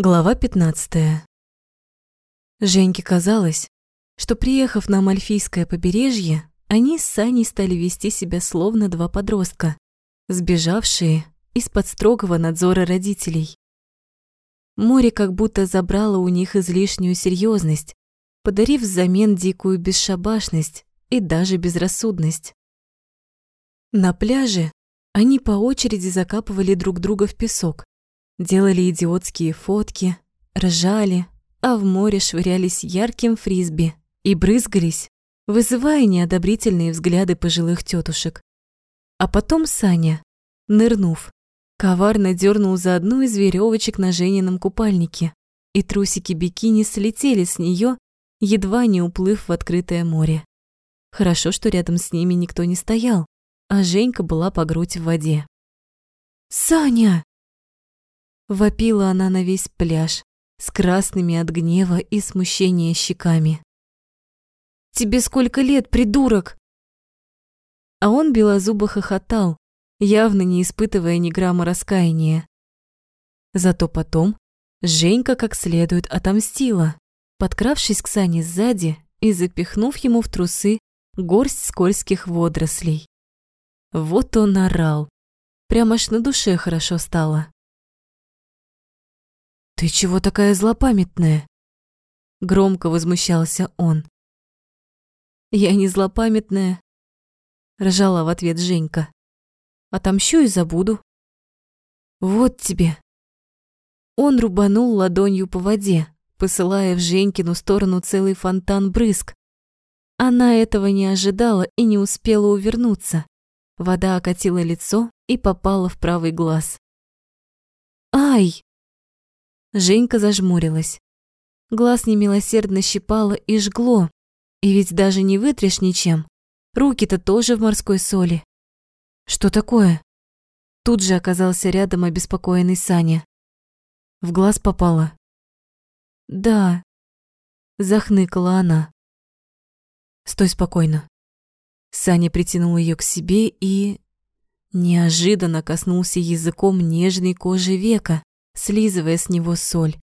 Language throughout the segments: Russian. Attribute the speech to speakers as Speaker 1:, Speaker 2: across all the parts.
Speaker 1: Глава 15. Женьке казалось, что приехав на Амальфийское побережье, они с Саней стали вести себя словно два подростка, сбежавшие из-под строгого надзора родителей. Море как будто забрало у них излишнюю серьезность, подарив взамен дикую бесшабашность и даже безрассудность. На пляже они по очереди закапывали друг друга в песок, делали идиотские фотки, ржали, а в море швырялись ярким фрисби и брызгались, вызывая неодобрительные взгляды пожилых тетушек. А потом Саня, нырнув, коварно дернул за одну из веревочек на Женином купальнике, и трусики бикини слетели с нее, едва не уплыв в открытое море. Хорошо, что рядом с ними никто не стоял, а Женька была по грудь в воде. «Саня!» Вопила она на весь пляж, с красными от гнева и смущения щеками. «Тебе сколько лет, придурок?» А он белозубо хохотал, явно не испытывая ни грамма раскаяния. Зато потом Женька как следует отомстила, подкравшись к Сане сзади и запихнув ему в трусы горсть скользких водорослей. Вот он орал. Прямо аж на душе хорошо стало. «Ты чего такая злопамятная?» Громко возмущался он. «Я не злопамятная», — ржала в ответ Женька. «Отомщу и забуду». «Вот тебе». Он рубанул ладонью по воде, посылая в Женькину сторону целый фонтан брызг. Она этого не ожидала и не успела увернуться. Вода окатила лицо и попала в правый глаз. «Ай!» Женька зажмурилась. Глаз немилосердно щипало и жгло. И ведь даже не вытрешь ничем. Руки-то тоже в морской соли. Что такое? Тут же оказался рядом обеспокоенный Саня. В глаз попало. Да, захныкала она. Стой спокойно. Саня притянул ее к себе и неожиданно коснулся языком нежной кожи века слизывая с него соль,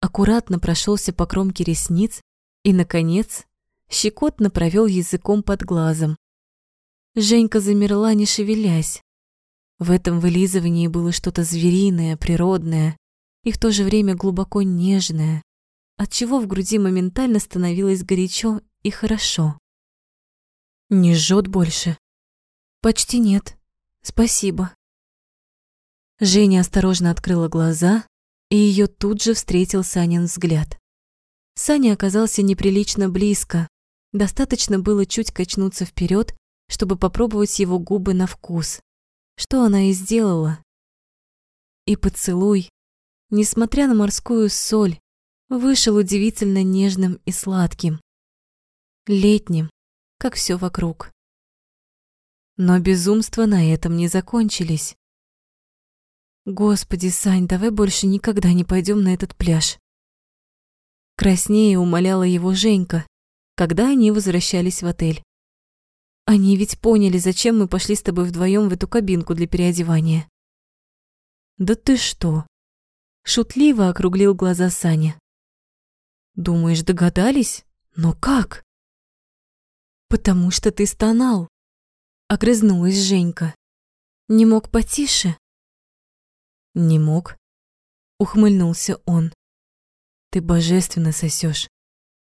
Speaker 1: аккуратно прошелся по кромке ресниц и, наконец, щекотно провел языком под глазом. Женька замерла, не шевелясь. В этом вылизывании было что-то звериное, природное и в то же время глубоко нежное, отчего в груди моментально становилось горячо и хорошо. Не жжет больше? Почти нет. Спасибо. Женя осторожно открыла глаза, и ее тут же встретил Санин взгляд. Саня оказался неприлично близко. Достаточно было чуть качнуться вперед, чтобы попробовать его губы на вкус. Что она и сделала. И поцелуй, несмотря на морскую соль, вышел удивительно нежным и сладким. Летним, как все вокруг. Но безумства на этом не закончились. Господи, Сань, давай больше никогда не пойдем на этот пляж. Краснее умоляла его Женька, когда они возвращались в отель. Они ведь поняли, зачем мы пошли с тобой вдвоем в эту кабинку для переодевания. Да ты что? Шутливо округлил глаза Саня. Думаешь, догадались? Но как? Потому что ты стонал. Огрызнулась Женька. Не мог потише? Не мог. Ухмыльнулся он. Ты божественно сосешь.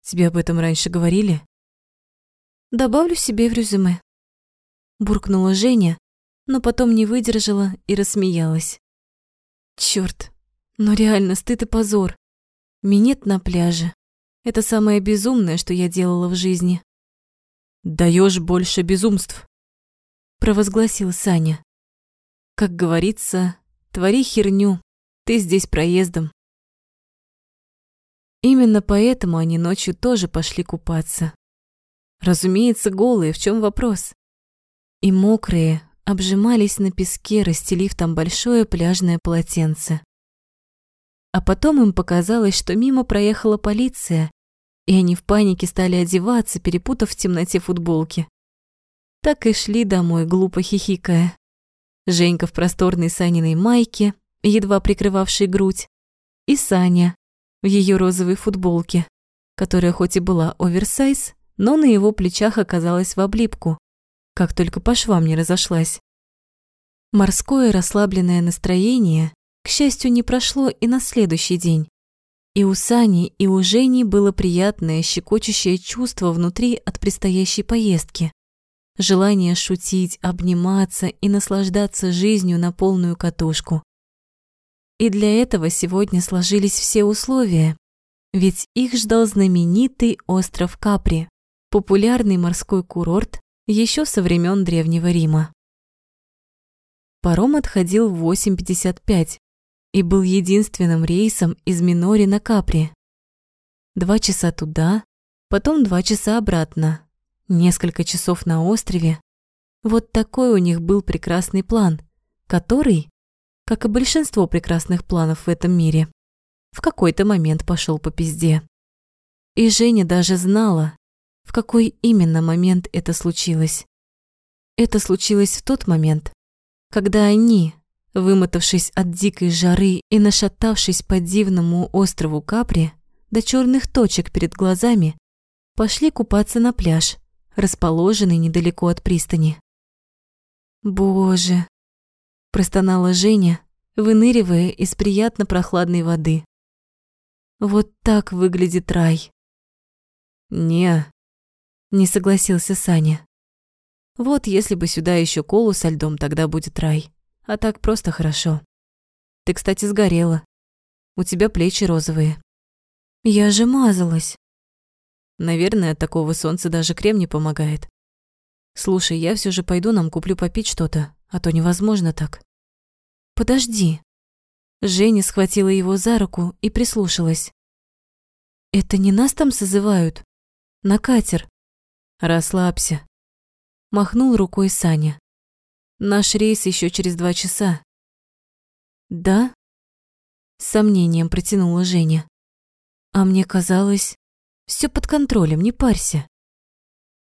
Speaker 1: Тебе об этом раньше говорили? Добавлю себе в резюме. Буркнула Женя, но потом не выдержала и рассмеялась. Чёрт, но реально стыд и позор. Минет на пляже. Это самое безумное, что я делала в жизни. Даешь больше безумств, провозгласил Саня. Как говорится, Твори херню, ты здесь проездом. Именно поэтому они ночью тоже пошли купаться. Разумеется, голые, в чем вопрос? И мокрые обжимались на песке, расстелив там большое пляжное полотенце. А потом им показалось, что мимо проехала полиция, и они в панике стали одеваться, перепутав в темноте футболки. Так и шли домой, глупо хихикая. Женька в просторной Саниной майке, едва прикрывавшей грудь, и Саня в ее розовой футболке, которая хоть и была оверсайз, но на его плечах оказалась в облипку, как только по швам не разошлась. Морское расслабленное настроение, к счастью, не прошло и на следующий день. И у Сани, и у Жени было приятное, щекочущее чувство внутри от предстоящей поездки. Желание шутить, обниматься и наслаждаться жизнью на полную катушку. И для этого сегодня сложились все условия, ведь их ждал знаменитый остров Капри, популярный морской курорт еще со времен Древнего Рима. Паром отходил в 8.55 и был единственным рейсом из Минори на Капри. Два часа туда, потом два часа обратно, несколько часов на острове. Вот такой у них был прекрасный план, который, как и большинство прекрасных планов в этом мире, в какой-то момент пошел по пизде. И Женя даже знала, в какой именно момент это случилось. Это случилось в тот момент, когда они, вымотавшись от дикой жары и нашатавшись по дивному острову Капри до черных точек перед глазами, пошли купаться на пляж, расположенный недалеко от пристани. «Боже!» – простонала Женя, выныривая из приятно прохладной воды. «Вот так выглядит рай!» «Не, не согласился Саня. Вот если бы сюда еще колу со льдом, тогда будет рай. А так просто хорошо. Ты, кстати, сгорела. У тебя плечи розовые. Я же мазалась. Наверное, от такого солнца даже крем не помогает. Слушай, я все же пойду, нам куплю попить что-то, а то невозможно так. Подожди. Женя схватила его за руку и прислушалась. Это не нас там созывают? На катер. Расслабься. Махнул рукой Саня. Наш рейс еще через два часа. Да? С сомнением протянула Женя. А мне казалось, все под контролем, не парься.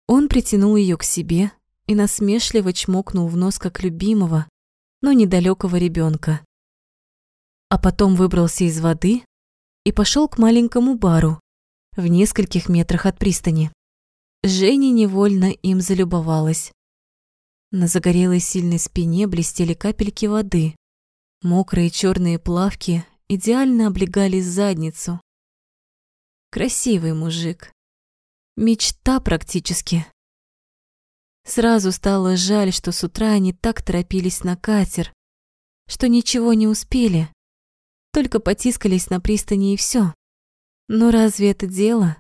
Speaker 1: Он притянул ее к себе и насмешливо чмокнул в нос как любимого, но недалекого ребенка. А потом выбрался из воды и пошел к маленькому бару в нескольких метрах от пристани. Женя невольно им залюбовалась. На загорелой сильной спине блестели капельки воды. Мокрые черные плавки идеально облегали задницу. Красивый мужик. Мечта практически. Сразу стало жаль, что с утра они так торопились на катер, что ничего не успели, только потискались на пристани и все. Но разве это дело?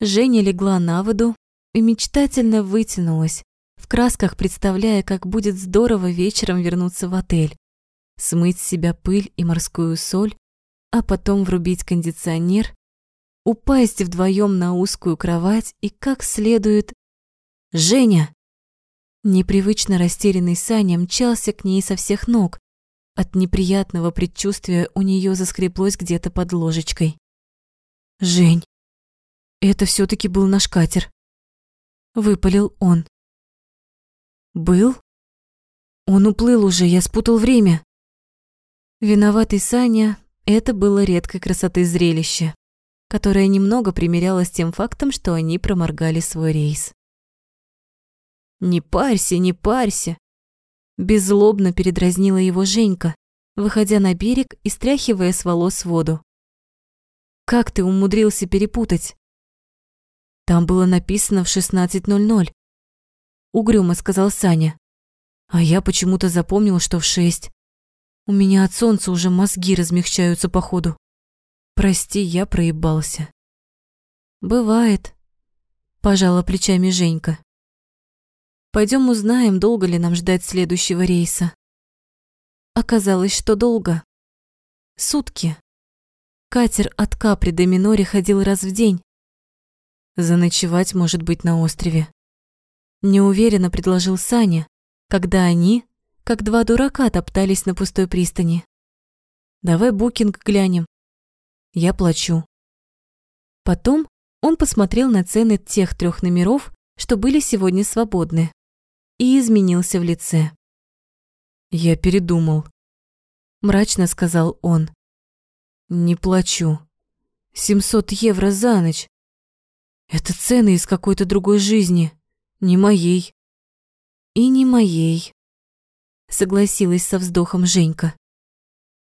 Speaker 1: Женя легла на воду и мечтательно вытянулась, в красках представляя, как будет здорово вечером вернуться в отель, смыть с себя пыль и морскую соль, а потом врубить кондиционер, упасть вдвоем на узкую кровать и как следует... «Женя!» Непривычно растерянный Саня мчался к ней со всех ног. От неприятного предчувствия у нее заскреблось где-то под ложечкой. «Жень, это все таки был наш катер. Выпалил он. Был? Он уплыл уже, я спутал время. Виноватый Саня, это было редкой красоты зрелище, которое немного примерялось тем фактом, что они проморгали свой рейс. «Не парься, не парься!» Беззлобно передразнила его Женька, выходя на берег и стряхивая с волос воду. «Как ты умудрился перепутать? Там было написано в 16.00. Угрюмо сказал Саня. А я почему-то запомнил, что в 6. У меня от солнца уже мозги размягчаются походу. Прости, я проебался. Бывает, пожала плечами Женька. Пойдем узнаем, долго ли нам ждать следующего рейса. Оказалось, что долго. Сутки. Катер от Капри до Минори ходил раз в день, Заночевать, может быть, на острове. Неуверенно предложил Саня, когда они, как два дурака, топтались на пустой пристани. Давай букинг глянем. Я плачу. Потом он посмотрел на цены тех трех номеров, что были сегодня свободны, и изменился в лице. Я передумал. Мрачно сказал он. Не плачу. 700 евро за ночь. Это цены из какой-то другой жизни, не моей. И не моей. Согласилась со вздохом Женька.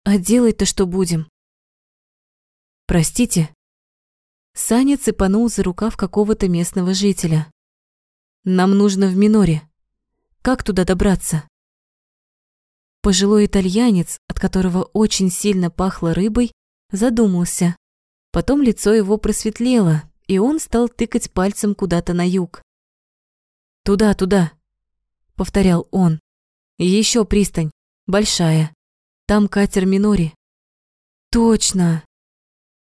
Speaker 1: А делать-то что будем? Простите. Саня цепанул за рукав какого-то местного жителя. Нам нужно в Миноре. Как туда добраться? Пожилой итальянец, от которого очень сильно пахло рыбой, задумался. Потом лицо его просветлело, и он стал тыкать пальцем куда-то на юг. «Туда, туда», — повторял он. Еще пристань, большая. Там катер Минори». «Точно», —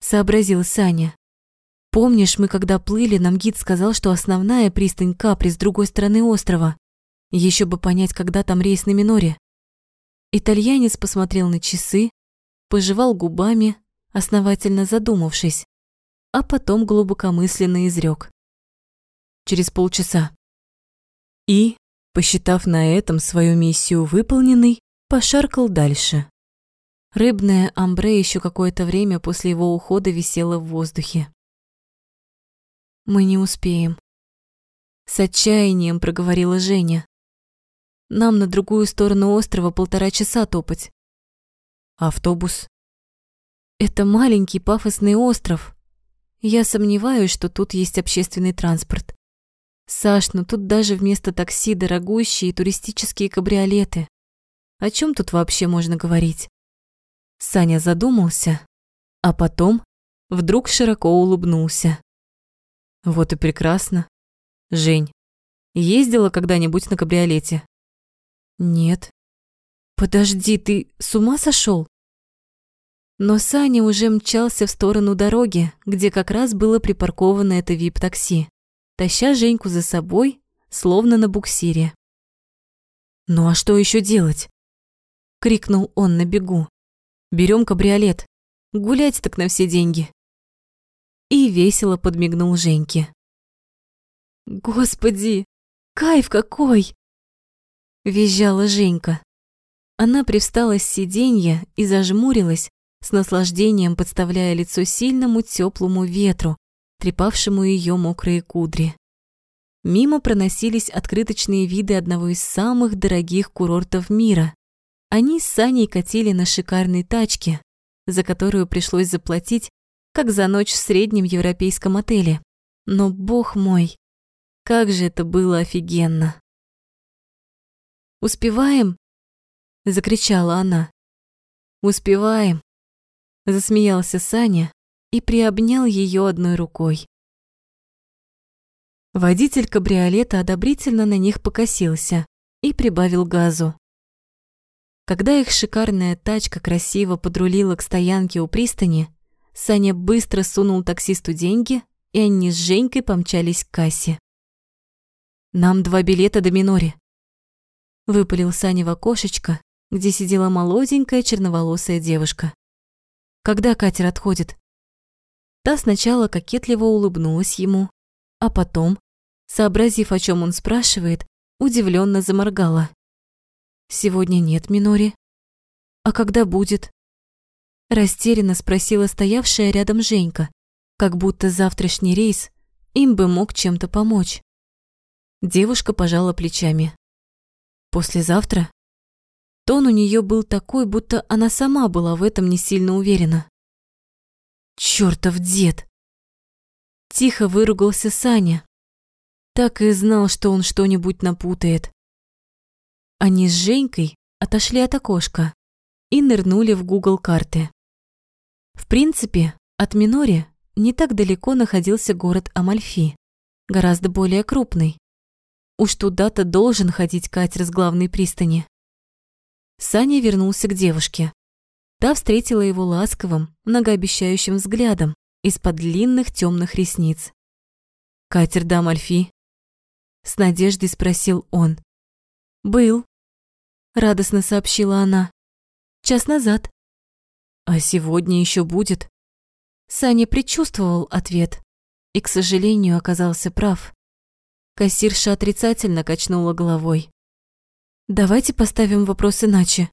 Speaker 1: сообразил Саня. «Помнишь, мы когда плыли, нам гид сказал, что основная пристань Капри с другой стороны острова. Еще бы понять, когда там рейс на Миноре». Итальянец посмотрел на часы, пожевал губами, основательно задумавшись, а потом глубокомысленно изрек. Через полчаса. И, посчитав на этом свою миссию выполненной, пошаркал дальше. Рыбное амбре еще какое-то время после его ухода висело в воздухе. «Мы не успеем», — с отчаянием проговорила Женя. Нам на другую сторону острова полтора часа топать. Автобус. Это маленький пафосный остров. Я сомневаюсь, что тут есть общественный транспорт. Саш, ну тут даже вместо такси дорогущие туристические кабриолеты. О чем тут вообще можно говорить? Саня задумался, а потом вдруг широко улыбнулся. Вот и прекрасно. Жень, ездила когда-нибудь на кабриолете? Нет. Подожди, ты с ума сошел? Но Саня уже мчался в сторону дороги, где как раз было припарковано это вип-такси, таща Женьку за собой, словно на буксире. «Ну а что еще делать?» — крикнул он на бегу. Берем кабриолет. Гулять так на все деньги». И весело подмигнул Женьке. «Господи, кайф какой!» Визжала Женька. Она привстала с сиденья и зажмурилась, с наслаждением подставляя лицо сильному теплому ветру, трепавшему ее мокрые кудри. Мимо проносились открыточные виды одного из самых дорогих курортов мира. Они с Саней катили на шикарной тачке, за которую пришлось заплатить, как за ночь в среднем европейском отеле. Но, бог мой, как же это было офигенно! «Успеваем?» – закричала она. «Успеваем!» – засмеялся Саня и приобнял ее одной рукой. Водитель кабриолета одобрительно на них покосился и прибавил газу. Когда их шикарная тачка красиво подрулила к стоянке у пристани, Саня быстро сунул таксисту деньги, и они с Женькой помчались к кассе. «Нам два билета до Минори», Выпалил Саня в окошечко, где сидела молоденькая черноволосая девушка. «Когда катер отходит?» Та сначала кокетливо улыбнулась ему, а потом, сообразив, о чем он спрашивает, удивленно заморгала. «Сегодня нет, Минори. А когда будет?» Растерянно спросила стоявшая рядом Женька, как будто завтрашний рейс им бы мог чем-то помочь. Девушка пожала плечами. Послезавтра? Тон у нее был такой, будто она сама была в этом не сильно уверена. Чёртов дед! Тихо выругался Саня. Так и знал, что он что-нибудь напутает. Они с Женькой отошли от окошка и нырнули в Google карты. В принципе, от Минори не так далеко находился город Амальфи, гораздо более крупный. Уж туда-то должен ходить катер с главной пристани. Саня вернулся к девушке. Та встретила его ласковым, многообещающим взглядом из-под длинных темных ресниц. «Катер дам Альфи?» С надеждой спросил он. «Был», — радостно сообщила она. «Час назад». «А сегодня еще будет?» Саня предчувствовал ответ и, к сожалению, оказался прав. Кассирша отрицательно качнула головой. «Давайте поставим вопрос иначе».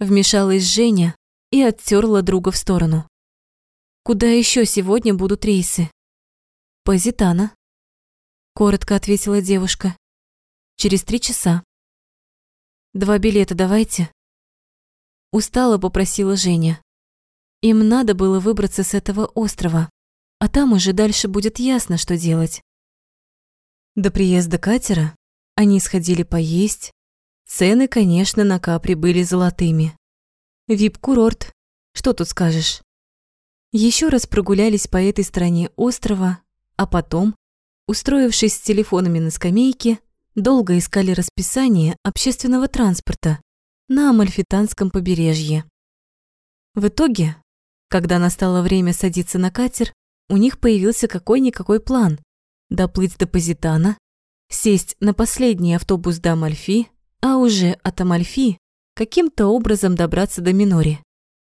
Speaker 1: Вмешалась Женя, и оттерла друга в сторону. «Куда еще сегодня будут рейсы?» «Позитана», — коротко ответила девушка. «Через три часа». «Два билета давайте». Устала попросила Женя. Им надо было выбраться с этого острова, а там уже дальше будет ясно, что делать. До приезда катера они сходили поесть. Цены, конечно, на Капри были золотыми. Вип-курорт, что тут скажешь? Еще раз прогулялись по этой стороне острова, а потом, устроившись с телефонами на скамейке, долго искали расписание общественного транспорта на Амальфитанском побережье. В итоге, когда настало время садиться на катер, у них появился какой-никакой план – доплыть до Позитана, сесть на последний автобус до Амальфи, а уже от Амальфи каким-то образом добраться до Минори.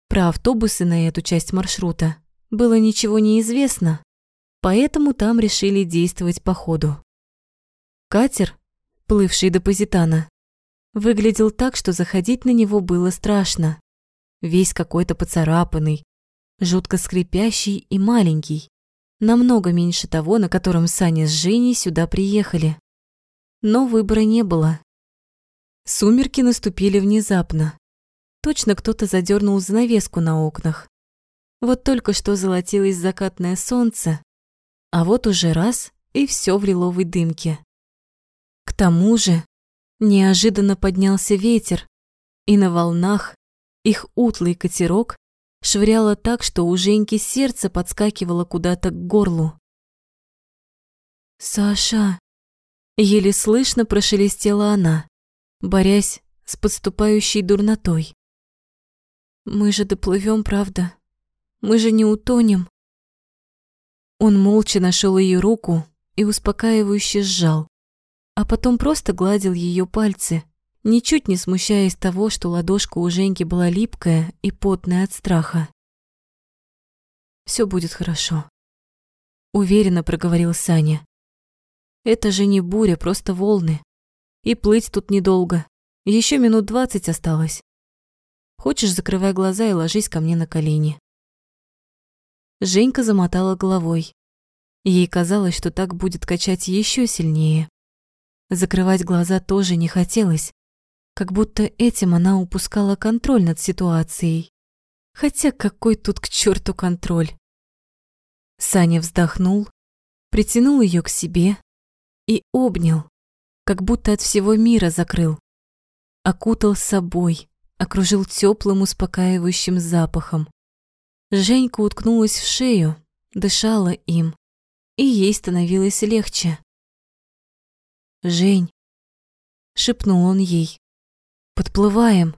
Speaker 1: Про автобусы на эту часть маршрута было ничего не известно, поэтому там решили действовать по ходу. Катер, плывший до Позитана, выглядел так, что заходить на него было страшно. Весь какой-то поцарапанный, жутко скрипящий и маленький, намного меньше того, на котором Саня с Женей сюда приехали. Но выбора не было. Сумерки наступили внезапно. Точно кто-то задернул занавеску на окнах. Вот только что золотилось закатное солнце, а вот уже раз и все в лиловой дымке. К тому же Неожиданно поднялся ветер, и на волнах их утлый катерок швыряло так, что у Женьки сердце подскакивало куда-то к горлу. «Саша!» — еле слышно прошелестела она, борясь с подступающей дурнотой. «Мы же доплывем, правда? Мы же не утонем?» Он молча нашел ее руку и успокаивающе сжал а потом просто гладил ее пальцы, ничуть не смущаясь того, что ладошка у Женьки была липкая и потная от страха. Все будет хорошо», — уверенно проговорил Саня. «Это же не буря, просто волны. И плыть тут недолго. Еще минут двадцать осталось. Хочешь, закрывай глаза и ложись ко мне на колени». Женька замотала головой. Ей казалось, что так будет качать еще сильнее. Закрывать глаза тоже не хотелось, как будто этим она упускала контроль над ситуацией. Хотя какой тут к черту контроль? Саня вздохнул, притянул ее к себе и обнял, как будто от всего мира закрыл. Окутал собой, окружил теплым успокаивающим запахом. Женька уткнулась в шею, дышала им, и ей становилось легче. «Жень!» — шепнул он ей. «Подплываем!»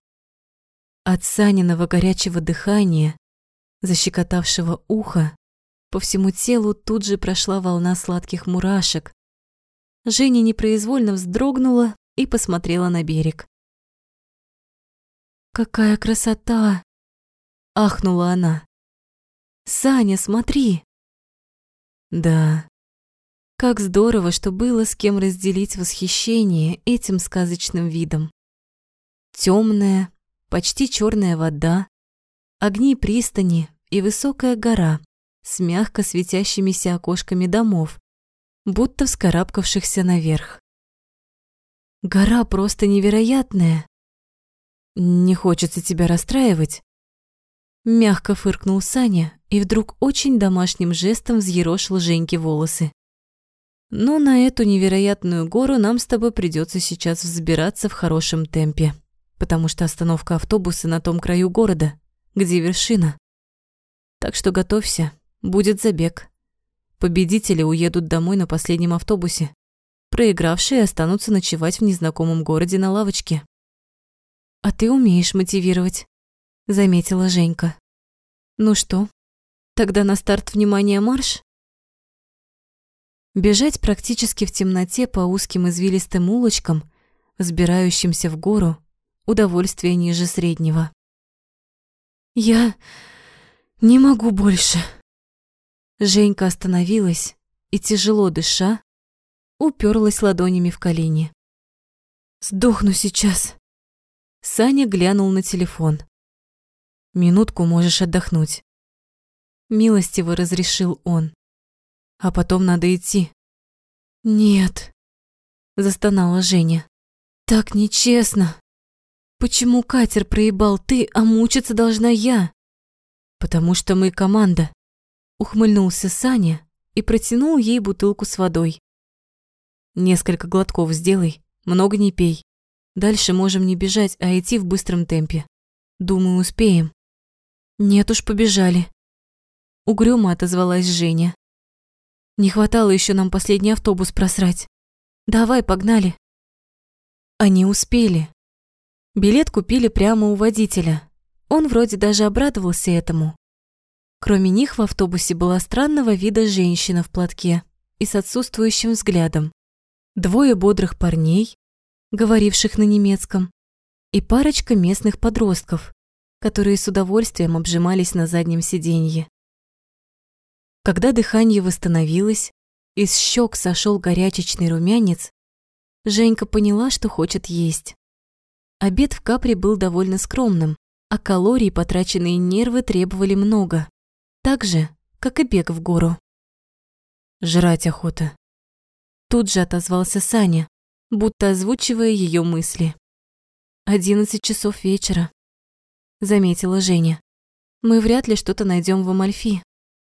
Speaker 1: От Саниного горячего дыхания, защекотавшего ухо, по всему телу тут же прошла волна сладких мурашек. Женя непроизвольно вздрогнула и посмотрела на берег. «Какая красота!» — ахнула она. «Саня, смотри!» «Да, как здорово, что было с кем разделить восхищение этим сказочным видом. Темная, почти черная вода, огни пристани и высокая гора с мягко светящимися окошками домов, будто вскарабкавшихся наверх. Гора просто невероятная. Не хочется тебя расстраивать. Мягко фыркнул Саня и вдруг очень домашним жестом взъерошил Женьке волосы. Но на эту невероятную гору нам с тобой придется сейчас взбираться в хорошем темпе, потому что остановка автобуса на том краю города, где вершина. Так что готовься, будет забег. Победители уедут домой на последнем автобусе. Проигравшие останутся ночевать в незнакомом городе на лавочке. «А ты умеешь мотивировать», — заметила Женька. «Ну что, тогда на старт внимания марш?» Бежать практически в темноте по узким извилистым улочкам, взбирающимся в гору, удовольствие ниже среднего. «Я не могу больше». Женька остановилась и, тяжело дыша, уперлась ладонями в колени. «Сдохну сейчас». Саня глянул на телефон. Минутку можешь отдохнуть. Милостиво разрешил он. А потом надо идти. Нет, застонала Женя. Так нечестно. Почему катер проебал ты, а мучиться должна я? Потому что мы команда. Ухмыльнулся Саня и протянул ей бутылку с водой. Несколько глотков сделай, много не пей. Дальше можем не бежать, а идти в быстром темпе. Думаю, успеем. Нет уж, побежали. Угрюмо отозвалась Женя. Не хватало еще нам последний автобус просрать. Давай, погнали. Они успели. Билет купили прямо у водителя. Он вроде даже обрадовался этому. Кроме них в автобусе была странного вида женщина в платке и с отсутствующим взглядом. Двое бодрых парней, говоривших на немецком, и парочка местных подростков, которые с удовольствием обжимались на заднем сиденье. Когда дыхание восстановилось, из щек сошел горячечный румянец, Женька поняла, что хочет есть. Обед в Капре был довольно скромным, а калорий, потраченные нервы, требовали много. Так же, как и бег в гору. «Жрать охота», Тут же отозвался Саня, будто озвучивая ее мысли. «Одиннадцать часов вечера», — заметила Женя. «Мы вряд ли что-то найдем в Амальфи.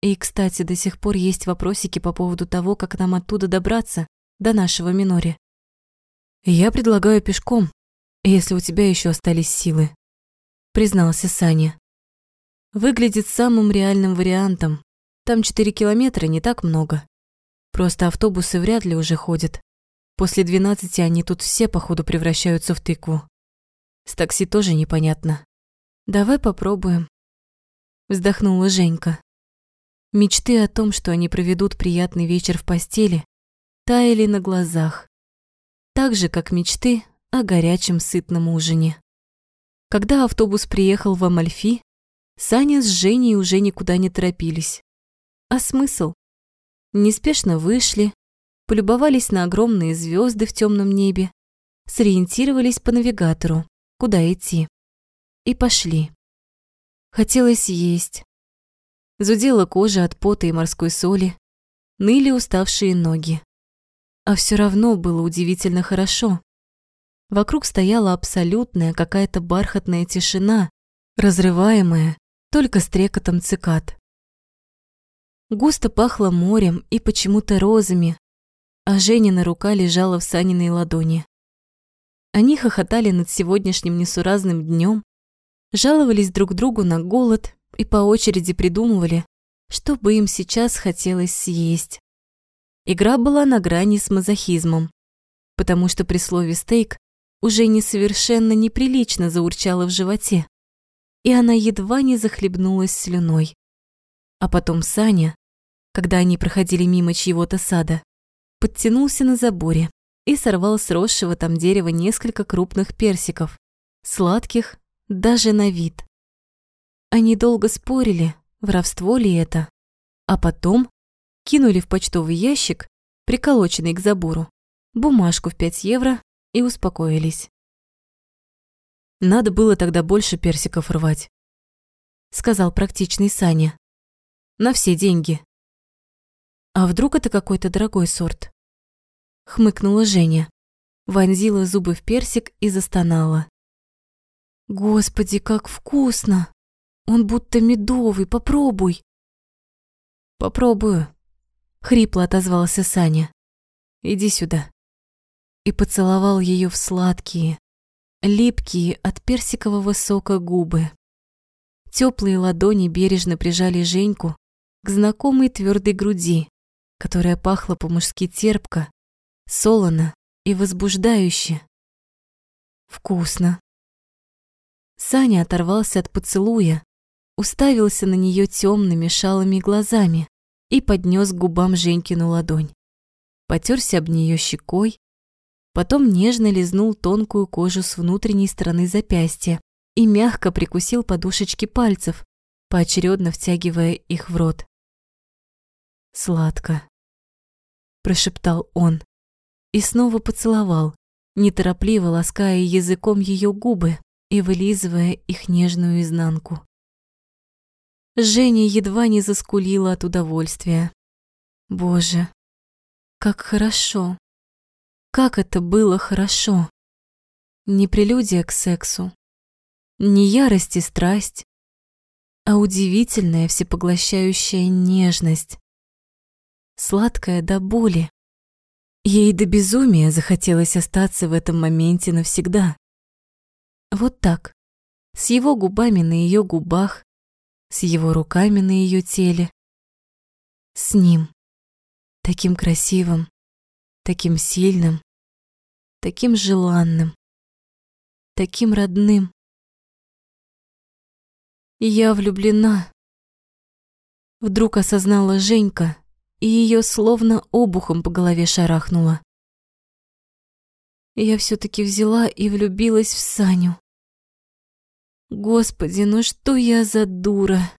Speaker 1: И, кстати, до сих пор есть вопросики по поводу того, как нам оттуда добраться, до нашего Минори. Я предлагаю пешком, если у тебя еще остались силы», — признался Саня. «Выглядит самым реальным вариантом. Там четыре километра не так много. Просто автобусы вряд ли уже ходят. После двенадцати они тут все, походу, превращаются в тыкву. С такси тоже непонятно. Давай попробуем. Вздохнула Женька. Мечты о том, что они проведут приятный вечер в постели, таяли на глазах. Так же, как мечты о горячем сытном ужине. Когда автобус приехал в Амальфи, Саня с Женей уже никуда не торопились. А смысл? неспешно вышли, полюбовались на огромные звезды в темном небе, сориентировались по навигатору, куда идти, и пошли. Хотелось есть. Зудела кожа от пота и морской соли, ныли уставшие ноги. А все равно было удивительно хорошо. Вокруг стояла абсолютная какая-то бархатная тишина, разрываемая только стрекотом цикад. Густо пахло морем и почему-то розами, а Женина рука лежала в Саниной ладони. Они хохотали над сегодняшним несуразным днем, жаловались друг другу на голод и по очереди придумывали, что бы им сейчас хотелось съесть. Игра была на грани с мазохизмом, потому что при слове «стейк» уже не совершенно неприлично заурчало в животе, и она едва не захлебнулась слюной. А потом Саня, когда они проходили мимо чьего-то сада, подтянулся на заборе и сорвал с росшего там дерева несколько крупных персиков, сладких даже на вид. Они долго спорили, воровство ли это, а потом кинули в почтовый ящик, приколоченный к забору, бумажку в 5 евро и успокоились. Надо было тогда больше персиков рвать, сказал практичный Саня. На все деньги. А вдруг это какой-то дорогой сорт? Хмыкнула Женя, вонзила зубы в персик и застонала. Господи, как вкусно! Он будто медовый, попробуй. Попробую, хрипло отозвался Саня. Иди сюда. И поцеловал ее в сладкие, липкие от персикового сока губы. Теплые ладони бережно прижали Женьку к знакомой твердой груди, которая пахла по-мужски терпко, солоно и возбуждающе. Вкусно. Саня оторвался от поцелуя, уставился на нее темными шалыми глазами и поднес к губам Женькину ладонь. Потерся об нее щекой, потом нежно лизнул тонкую кожу с внутренней стороны запястья и мягко прикусил подушечки пальцев, поочередно втягивая их в рот. «Сладко», – прошептал он и снова поцеловал, неторопливо лаская языком ее губы и вылизывая их нежную изнанку. Женя едва не заскулила от удовольствия. Боже, как хорошо. Как это было хорошо. Не прелюдия к сексу, не ярость и страсть, а удивительная всепоглощающая нежность. Сладкая до боли. Ей до безумия захотелось остаться в этом моменте навсегда. Вот так, с его губами на ее губах, с его руками на ее теле. С ним, таким красивым, таким сильным, таким желанным, таким родным. Я влюблена. Вдруг осознала Женька, и ее словно обухом по голове шарахнуло. Я все-таки взяла и влюбилась в Саню. Господи, ну что я за дура?